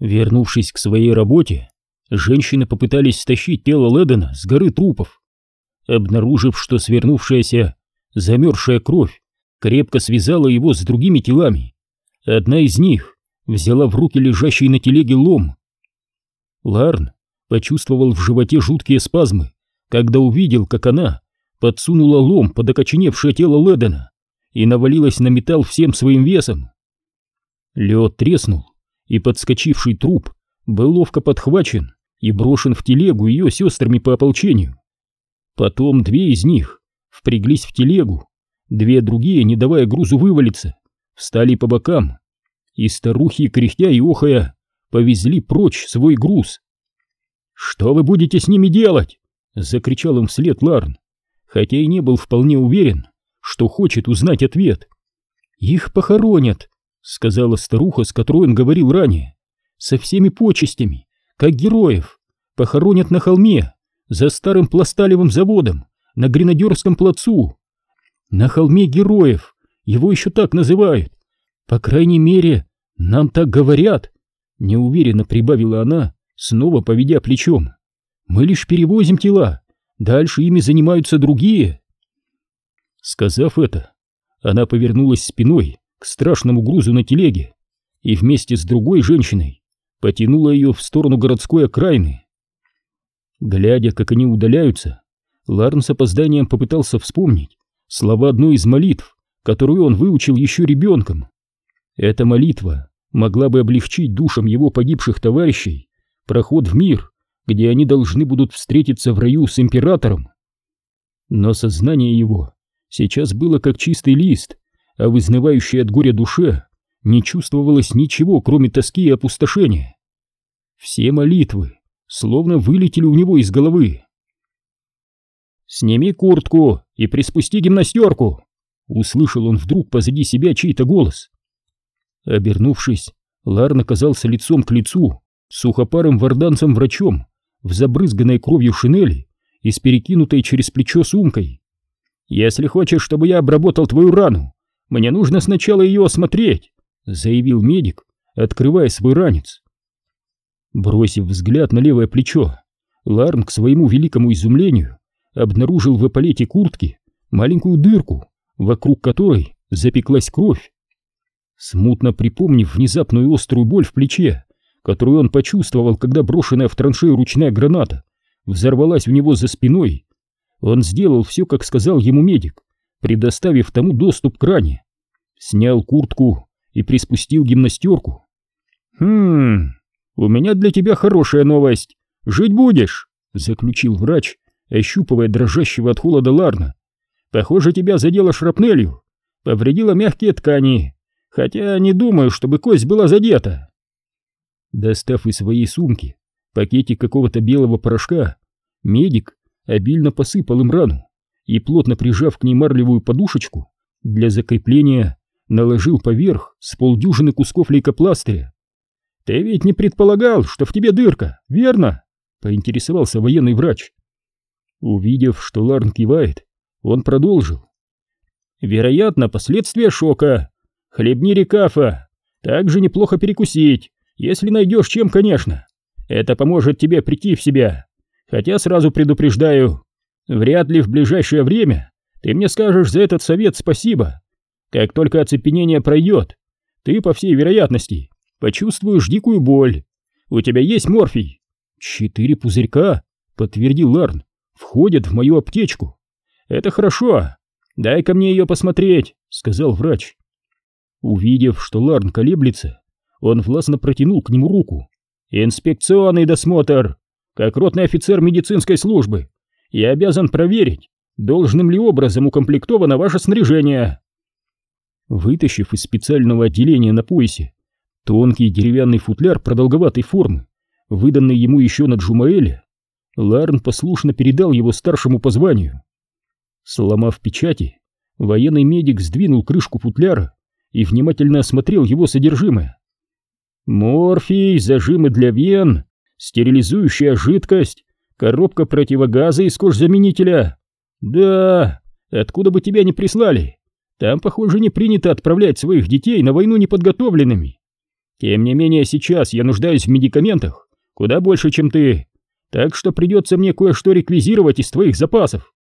Вернувшись к своей работе, женщины попытались стащить тело Ледена с горы трупов. Обнаружив, что свернувшаяся, замерзшая кровь крепко связала его с другими телами, одна из них взяла в руки лежащий на телеге лом. Ларн почувствовал в животе жуткие спазмы, когда увидел, как она подсунула лом под окоченевшее тело Ледена и навалилась на металл всем своим весом. Лед треснул, и подскочивший труп был ловко подхвачен и брошен в телегу ее сестрами по ополчению. Потом две из них впряглись в телегу, две другие, не давая грузу вывалиться, встали по бокам, и старухи, кряхтя и охая, повезли прочь свой груз. «Что вы будете с ними делать?» — закричал им вслед Ларн, хотя и не был вполне уверен, что хочет узнать ответ. «Их похоронят», — сказала старуха, с которой он говорил ранее, — «со всеми почестями, как героев, похоронят на холме, за старым пласталевым заводом, на Гренадерском плацу. На холме героев, его еще так называют. По крайней мере, нам так говорят», — неуверенно прибавила она, снова поведя плечом. «Мы лишь перевозим тела, дальше ими занимаются другие». Сказав это, она повернулась спиной к страшному грузу на телеге и вместе с другой женщиной потянула ее в сторону городской окраины. Глядя, как они удаляются, Ларн с опозданием попытался вспомнить слова одной из молитв, которую он выучил еще ребенком. Эта молитва могла бы облегчить душам его погибших товарищей проход в мир, где они должны будут встретиться в раю с императором. Но сознание его сейчас было как чистый лист, а в изнывающей от горя душе не чувствовалось ничего, кроме тоски и опустошения. Все молитвы словно вылетели у него из головы. «Сними куртку и приспусти гимнастерку!» Услышал он вдруг позади себя чей-то голос. Обернувшись, Ларн оказался лицом к лицу сухопарым варданцем-врачом в забрызганной кровью шинели и с перекинутой через плечо сумкой. «Если хочешь, чтобы я обработал твою рану, мне нужно сначала ее осмотреть», — заявил медик, открывая свой ранец. Бросив взгляд на левое плечо, Ларн к своему великому изумлению обнаружил в эполете куртки маленькую дырку, вокруг которой запеклась кровь. Смутно припомнив внезапную острую боль в плече, которую он почувствовал, когда брошенная в траншею ручная граната взорвалась у него за спиной, он сделал все, как сказал ему медик, предоставив тому доступ к ране. Снял куртку и приспустил гимнастерку. «Хм, у меня для тебя хорошая новость. Жить будешь?» — заключил врач, ощупывая дрожащего от холода Ларна. «Похоже, тебя задело шрапнелью, повредило мягкие ткани, хотя не думаю, чтобы кость была задета». Достав из своей сумки пакетик какого-то белого порошка, медик обильно посыпал им рану и, плотно прижав к ней марлевую подушечку, для закрепления наложил поверх с полдюжины кусков лейкопластыря. «Ты ведь не предполагал, что в тебе дырка, верно?» — поинтересовался военный врач. Увидев, что Ларн кивает, он продолжил. «Вероятно, последствия шока. Хлебни рекафа. Также неплохо перекусить, если найдешь чем, конечно. Это поможет тебе прийти в себя. Хотя сразу предупреждаю, вряд ли в ближайшее время ты мне скажешь за этот совет спасибо. Как только оцепенение пройдет, ты, по всей вероятности, почувствуешь дикую боль. У тебя есть морфий? Четыре пузырька, подтвердил Ларн, входят в мою аптечку. Это хорошо. Дай-ка мне ее посмотреть, сказал врач. Увидев, что Ларн колеблется, он властно протянул к нему руку. «Инспекционный досмотр! Как ротный офицер медицинской службы, я обязан проверить, должным ли образом укомплектовано ваше снаряжение». Вытащив из специального отделения на поясе тонкий деревянный футляр продолговатой формы, выданный ему еще на Джумаэле, Ларн послушно передал его старшему по званию. Сломав печати, военный медик сдвинул крышку футляра и внимательно осмотрел его содержимое. Морфий, зажимы для вен, стерилизующая жидкость, коробка противогаза из кожзаменителя. Да, откуда бы тебя не прислали? Там, похоже, не принято отправлять своих детей на войну неподготовленными. Тем не менее, сейчас я нуждаюсь в медикаментах куда больше, чем ты, так что придется мне кое-что реквизировать из твоих запасов.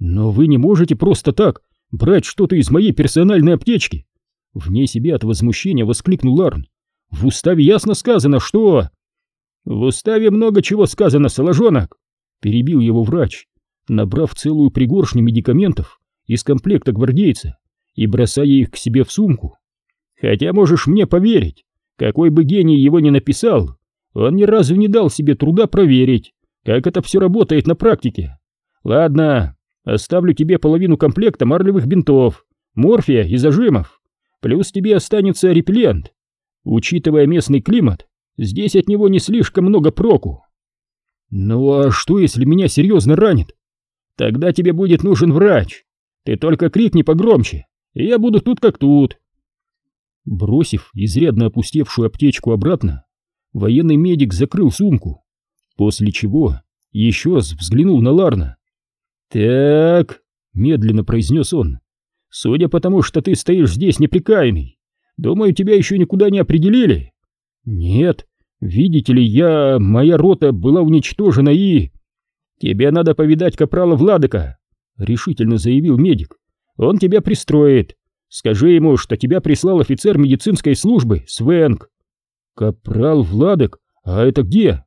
Но вы не можете просто так брать что-то из моей персональной аптечки. Вне себя от возмущения воскликнул Ларн. В уставе ясно сказано, что... В уставе много чего сказано, соложонок, перебил его врач, набрав целую пригоршню медикаментов из комплекта гвардейца и бросая их к себе в сумку. Хотя можешь мне поверить, какой бы гений его ни написал, он ни разу не дал себе труда проверить, как это все работает на практике. Ладно, оставлю тебе половину комплекта марлевых бинтов, морфия и зажимов. Плюс тебе останется репеллент. Учитывая местный климат, здесь от него не слишком много проку. Ну а что, если меня серьезно ранит? Тогда тебе будет нужен врач. Ты только крикни погромче, и я буду тут как тут. Бросив изрядно опустевшую аптечку обратно, военный медик закрыл сумку, после чего еще раз взглянул на Ларна. «Так», — медленно произнес он, — «судя по тому, что ты стоишь здесь неприкаянный, думаю, тебя еще никуда не определили?» «Нет, видите ли, я... моя рота была уничтожена и...» «Тебе надо повидать капрала Владыка», — решительно заявил медик. «Он тебя пристроит. Скажи ему, что тебя прислал офицер медицинской службы, Свенг». «Капрал Владык? А это где?»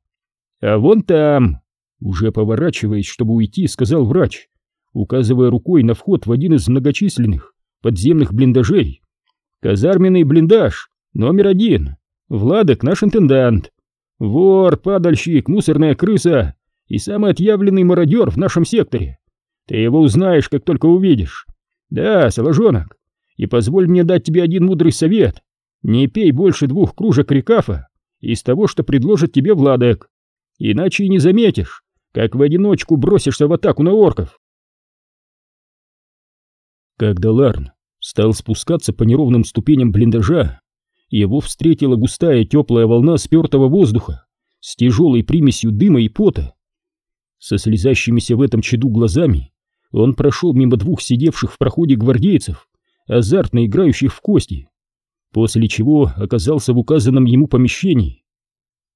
«А вон там!» Уже поворачиваясь, чтобы уйти, сказал врач, указывая рукой на вход в один из многочисленных подземных блиндажей. «Казарменный блиндаж, номер один. Владок наш интендант. Вор, падальщик, мусорная крыса и самый отъявленный мародер в нашем секторе. Ты его узнаешь, как только увидишь. Да, Соложонок, и позволь мне дать тебе один мудрый совет. Не пей больше двух кружек рекафа из того, что предложит тебе Владок. Иначе и не заметишь, как в одиночку бросишься в атаку на орков. Когда Ларн стал спускаться по неровным ступеням блиндажа, его встретила густая теплая волна спертого воздуха с тяжелой примесью дыма и пота. Со слезящимися в этом чаду глазами он прошел мимо двух сидевших в проходе гвардейцев, азартно играющих в кости, после чего оказался в указанном ему помещении.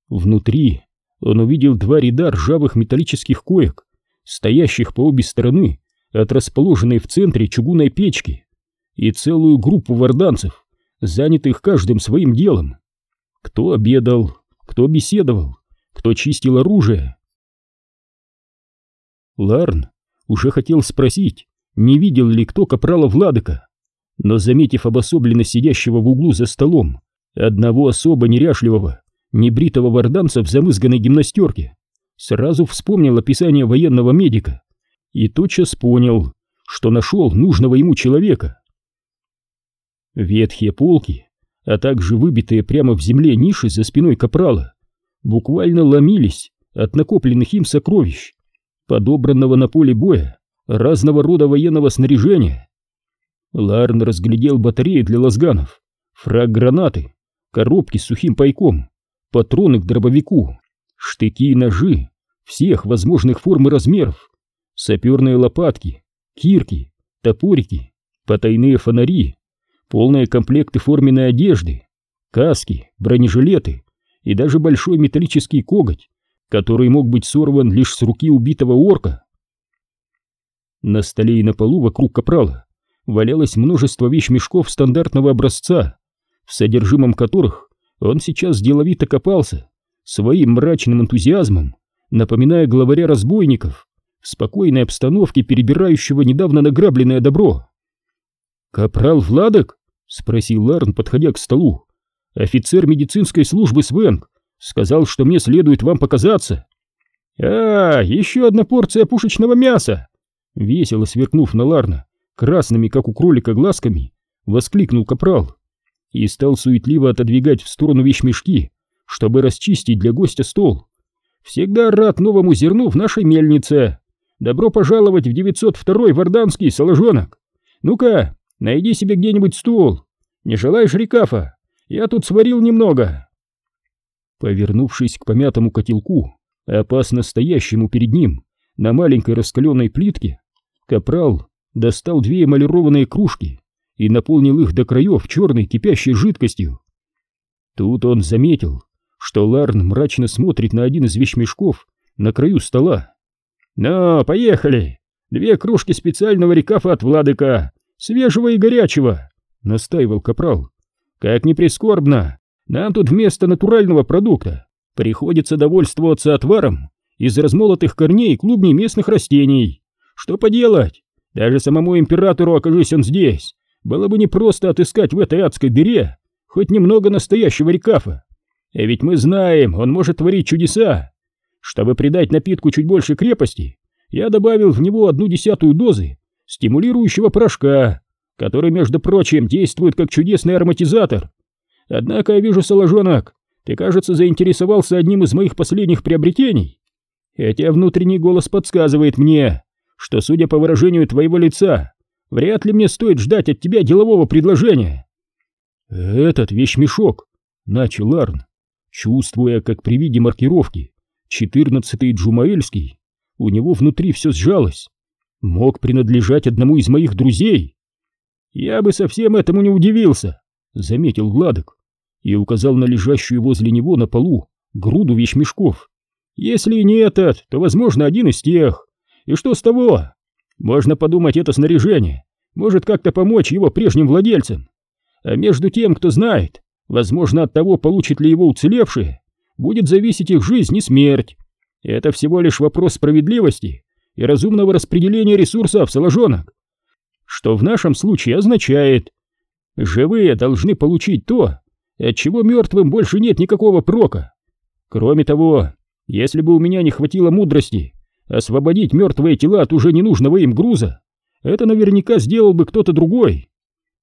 Внутри он увидел два ряда ржавых металлических коек, стоящих по обе стороны от расположенной в центре чугунной печки, и целую группу варданцев, занятых каждым своим делом. Кто обедал, кто беседовал, кто чистил оружие. Ларн уже хотел спросить, не видел ли кто капрала Владыка, но, заметив обособленно сидящего в углу за столом одного особо неряшливого, небритого варданца в замызганной гимнастерке, сразу вспомнил описание военного медика и тотчас понял, что нашел нужного ему человека. Ветхие полки, а также выбитые прямо в земле ниши за спиной капрала, буквально ломились от накопленных им сокровищ, подобранного на поле боя разного рода военного снаряжения. Ларн разглядел батареи для лазганов, фраг-гранаты, коробки с сухим пайком, патроны к дробовику, штыки и ножи всех возможных форм и размеров, саперные лопатки, кирки, топорики, потайные фонари, полные комплекты форменной одежды, каски, бронежилеты и даже большой металлический коготь, который мог быть сорван лишь с руки убитого орка. На столе и на полу вокруг капрала валялось множество вещмешков стандартного образца, в содержимом которых он сейчас деловито копался, своим мрачным энтузиазмом, напоминая главаря разбойников, в спокойной обстановке перебирающего недавно награбленное добро. «Капрал Владок?» — спросил Ларн, подходя к столу. «Офицер медицинской службы Свенг сказал, что мне следует вам показаться». «А, еще одна порция пушечного мяса!» Весело сверкнув на Ларна, красными, как у кролика, глазками, воскликнул капрал и стал суетливо отодвигать в сторону вещмешки, чтобы расчистить для гостя стол. «Всегда рад новому зерну в нашей мельнице. Добро пожаловать в 902-й Варданский соложонок. Ну-ка, найди себе где-нибудь стул. Не желаешь рекафа? Я тут сварил немного». Повернувшись к помятому котелку, опасно стоящему перед ним на маленькой раскаленной плитке, капрал достал две эмалированные кружки и наполнил их до краев черной кипящей жидкостью. Тут он заметил, что Ларн мрачно смотрит на один из вещмешков на краю стола. «Ну, поехали! Две кружки специального рекафа от Владыка, свежего и горячего!» — настаивал Капрал. «Как ни прискорбно, нам тут вместо натурального продукта приходится довольствоваться отваром из размолотых корней клубней местных растений. Что поделать? Даже самому императору, окажись он здесь, было бы непросто отыскать в этой адской дыре хоть немного настоящего рекафа. А ведь мы знаем, он может творить чудеса. Чтобы придать напитку чуть больше крепости, я добавил в него одну десятую дозы стимулирующего порошка, который, между прочим, действует как чудесный ароматизатор. Однако я вижу, Соложонок, ты, кажется, заинтересовался одним из моих последних приобретений. Хотя внутренний голос подсказывает мне, что, судя по выражению твоего лица, вряд ли мне стоит ждать от тебя делового предложения. Этот вещмешок, начал Арн, чувствуя, как при виде маркировки четырнадцатый Джумаэльский, у него внутри все сжалось, мог принадлежать одному из моих друзей. Я бы совсем этому не удивился, заметил Владок и указал на лежащую возле него на полу груду вещмешков. Если не этот, то, возможно, один из тех. И что с того? Можно подумать, это снаряжение может как-то помочь его прежним владельцам. А между тем, кто знает, возможно, от того, получит ли его уцелевшие, будет зависеть их жизнь и смерть. Это всего лишь вопрос справедливости и разумного распределения ресурсов, соложонок. Что в нашем случае означает, живые должны получить то, от чего мертвым больше нет никакого прока. Кроме того, если бы у меня не хватило мудрости освободить мертвые тела от уже ненужного им груза, это наверняка сделал бы кто-то другой.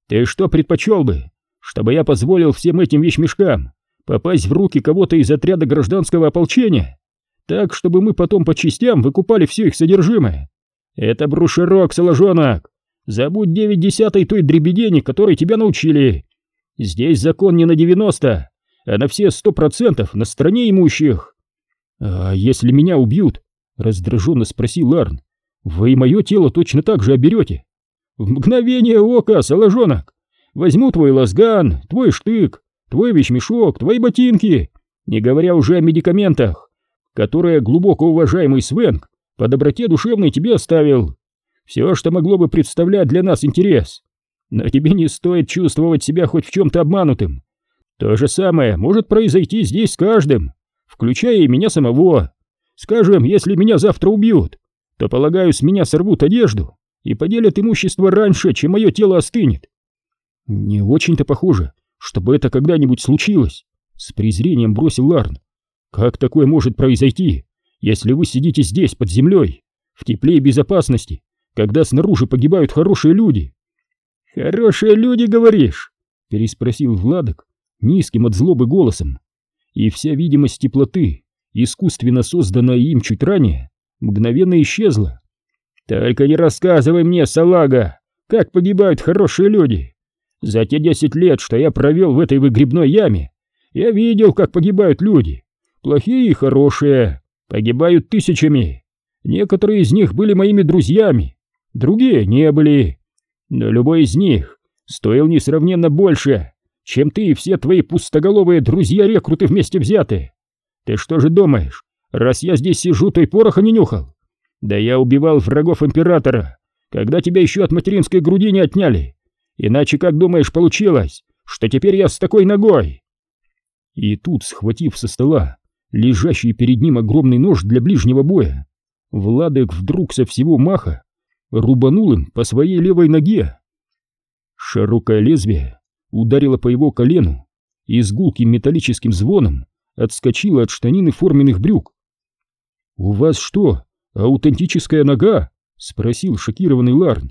Ты что предпочел бы, чтобы я позволил всем этим вещмешкам попасть в руки кого-то из отряда гражданского ополчения, так, чтобы мы потом по частям выкупали все их содержимое? Это брушерок, соложонок. Забудь девять десятой той дребедени, которой тебя научили. Здесь закон не на девяносто, а на все сто процентов на стороне имущих. А если меня убьют? Раздраженно спросил Арн. Вы и мое тело точно так же оберете. В мгновение ока, соложонок, возьму твой лазган, твой штык, твой вещмешок, твои ботинки, не говоря уже о медикаментах, которые глубоко уважаемый Свенг по доброте душевной тебе оставил. Все, что могло бы представлять для нас интерес. Но тебе не стоит чувствовать себя хоть в чем-то обманутым. То же самое может произойти здесь с каждым, включая и меня самого. Скажем, если меня завтра убьют, то, полагаю, с меня сорвут одежду и поделят имущество раньше, чем мое тело остынет. Не очень-то похоже, чтобы это когда-нибудь случилось, с презрением бросил Ларн. Как такое может произойти, если вы сидите здесь, под землей, в тепле и безопасности, когда снаружи погибают хорошие люди? Хорошие люди, говоришь? Переспросил Владок низким от злобы голосом. И вся видимость теплоты, искусственно созданная им чуть ранее, мгновенно исчезла. Только не рассказывай мне, салага, как погибают хорошие люди. За те десять лет, что я провел в этой выгребной яме, я видел, как погибают люди. Плохие и хорошие. Погибают тысячами. Некоторые из них были моими друзьями, другие не были. Но любой из них стоил несравненно больше, чем ты и все твои пустоголовые друзья-рекруты вместе взятые. Ты что же думаешь, раз я здесь сижу, то и пороха не нюхал? Да я убивал врагов императора, когда тебя еще от материнской груди не отняли. Иначе как думаешь получилось, что теперь я с такой ногой?» И тут, схватив со стола лежащий перед ним огромный нож для ближнего боя, Владек вдруг со всего маха рубанул им по своей левой ноге. Широкое лезвие ударило по его колену и с гулким металлическим звоном отскочило от штанины форменных брюк. «У вас что, аутентическая нога?» — спросил шокированный Ларн.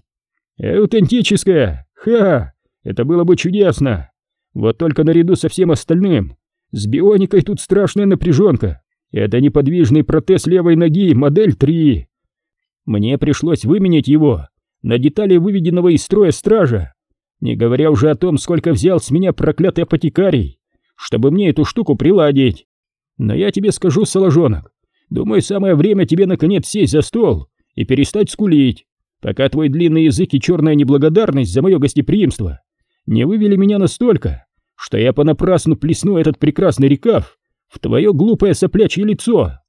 «Аутентическая! Ха! Это было бы чудесно! Вот только наряду со всем остальным с бионикой тут страшная напряженка. Это неподвижный протез левой ноги, модель 3. Мне пришлось выменять его на детали выведенного из строя стража, не говоря уже о том, сколько взял с меня проклятый апотекарий, чтобы мне эту штуку приладить. Но я тебе скажу, соложонок, думаю, самое время тебе наконец сесть за стол и перестать скулить пока твой длинный язык и черная неблагодарность за мое гостеприимство не вывели меня настолько, что я понапрасну плесну этот прекрасный рекав в твое глупое соплячье лицо.